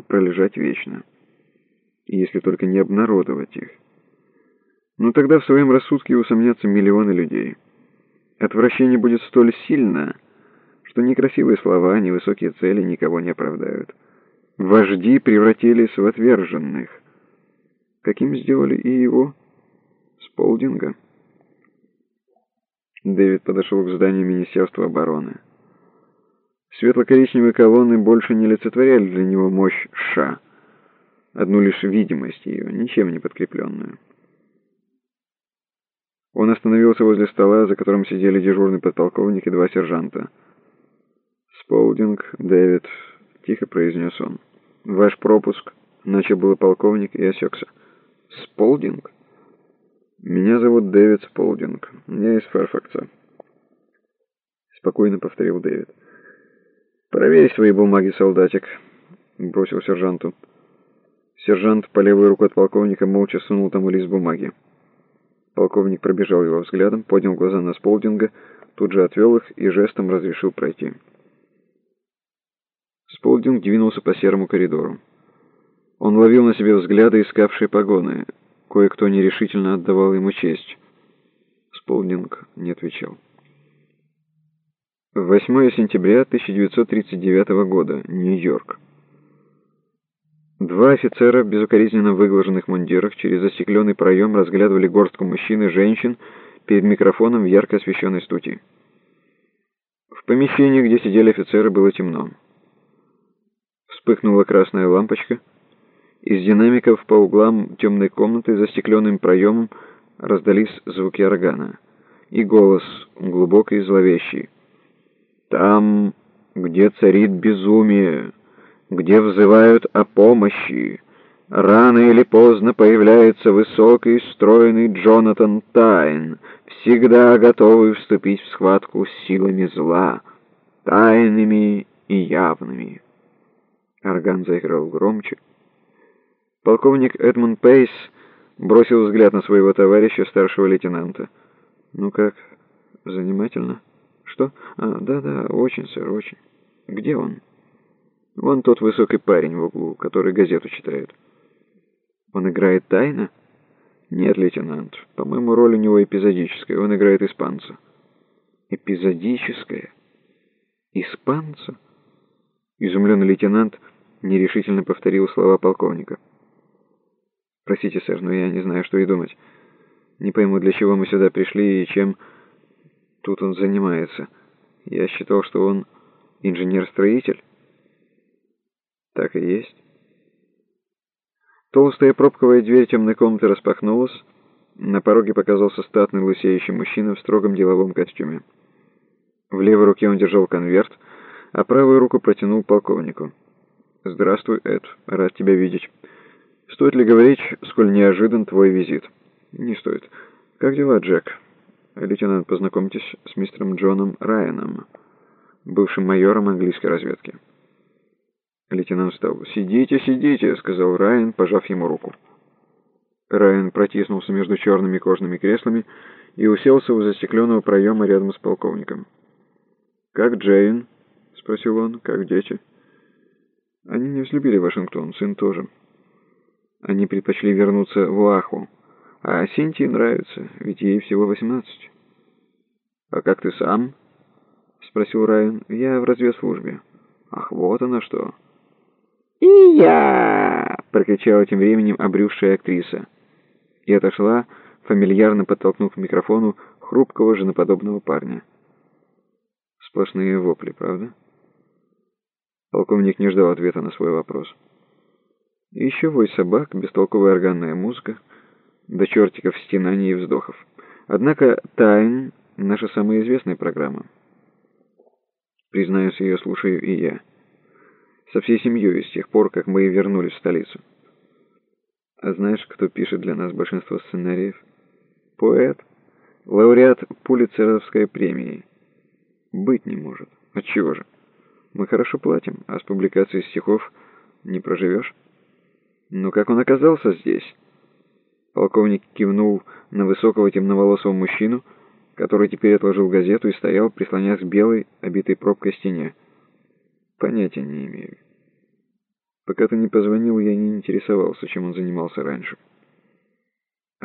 могут пролежать вечно. Если только не обнародовать их. Но тогда в своем рассудке усомнятся миллионы людей. Отвращение будет столь сильно, что ни красивые слова, ни высокие цели никого не оправдают. Вожди превратились в отверженных. Каким сделали и его, Сполдинга. Дэвид подошел к зданию Министерства обороны. Светло-коричневые колонны больше не олицетворяли для него мощь Ша, одну лишь видимость ее, ничем не подкрепленную. Он остановился возле стола, за которым сидели дежурный подполковник и два сержанта. «Сполдинг, Дэвид», — тихо произнес он. «Ваш пропуск», — начал было полковник и осекся. «Сполдинг?» «Меня зовут Дэвид Сполдинг. Я из Ферфакса». Спокойно повторил Дэвид. «Проверь свои бумаги, солдатик», — бросил сержанту. Сержант по левую руку от полковника молча сунул тому лист бумаги. Полковник пробежал его взглядом, поднял глаза на Сполдинга, тут же отвел их и жестом разрешил пройти. Сполдинг двинулся по серому коридору. Он ловил на себе взгляды, искавшие погоны. Кое-кто нерешительно отдавал ему честь. Сполдинг не отвечал. 8 сентября 1939 года. Нью-Йорк. Два офицера в безукоризненно выглаженных мундирах через застекленный проем разглядывали горстку мужчин и женщин перед микрофоном в ярко освещенной студии. В помещении, где сидели офицеры, было темно. Вспыхнула красная лампочка. Из динамиков по углам темной комнаты за стекленным проемом раздались звуки органа. И голос, глубокий и зловещий. «Там, где царит безумие...» где взывают о помощи, рано или поздно появляется высокий, стройный Джонатан Тайн, всегда готовый вступить в схватку с силами зла, тайными и явными. Орган заиграл громче. Полковник Эдмунд Пейс бросил взгляд на своего товарища, старшего лейтенанта. «Ну как, занимательно?» «Что? А, да-да, очень, сэр, очень. Где он?» Вон тот высокий парень в углу, который газету читает. Он играет тайно? Нет, лейтенант. По-моему, роль у него эпизодическая. Он играет испанца. Эпизодическая? Испанца? Изумленный лейтенант нерешительно повторил слова полковника. Простите, сэр, но я не знаю, что и думать. Не пойму, для чего мы сюда пришли и чем тут он занимается. Я считал, что он инженер-строитель. Так и есть. Толстая пробковая дверь темной комнаты распахнулась. На пороге показался статный лысеющий мужчина в строгом деловом костюме. В левой руке он держал конверт, а правую руку протянул полковнику. «Здравствуй, Эд. Рад тебя видеть. Стоит ли говорить, сколь неожидан твой визит?» «Не стоит. Как дела, Джек?» «Лейтенант, познакомьтесь с мистером Джоном Райаном, бывшим майором английской разведки». Лейтенант встал. «Сидите, сидите», — сказал Райан, пожав ему руку. Райан протиснулся между черными кожаными креслами и уселся у застекленного проема рядом с полковником. «Как Джейн?» — спросил он. «Как дети?» «Они не взлюбили Вашингтон, сын тоже. Они предпочли вернуться в Уаху. А Синтии нравится, ведь ей всего восемнадцать». «А как ты сам?» — спросил Райан. «Я в разведслужбе». «Ах, вот оно что!» «И я!» — прокричала тем временем обрюзшая актриса. И отошла, фамильярно подтолкнув к микрофону хрупкого женоподобного парня. Сплошные вопли, правда? Полковник не ждал ответа на свой вопрос. Еще вой собак, бестолковая органная музыка, до чертиков стенаний и вздохов. Однако «Тайн» — наша самая известная программа. Признаюсь, ее слушаю и я со всей семьей с тех пор, как мы вернулись в столицу. А знаешь, кто пишет для нас большинство сценариев? Поэт, лауреат Пулитцеровской премии. Быть не может. Отчего же? Мы хорошо платим, а с публикацией стихов не проживешь. Но как он оказался здесь? Полковник кивнул на высокого темноволосого мужчину, который теперь отложил газету и стоял, прислонясь к белой, обитой пробкой стене. Понятия не имею. Пока ты не позвонил, я не интересовался, чем он занимался раньше.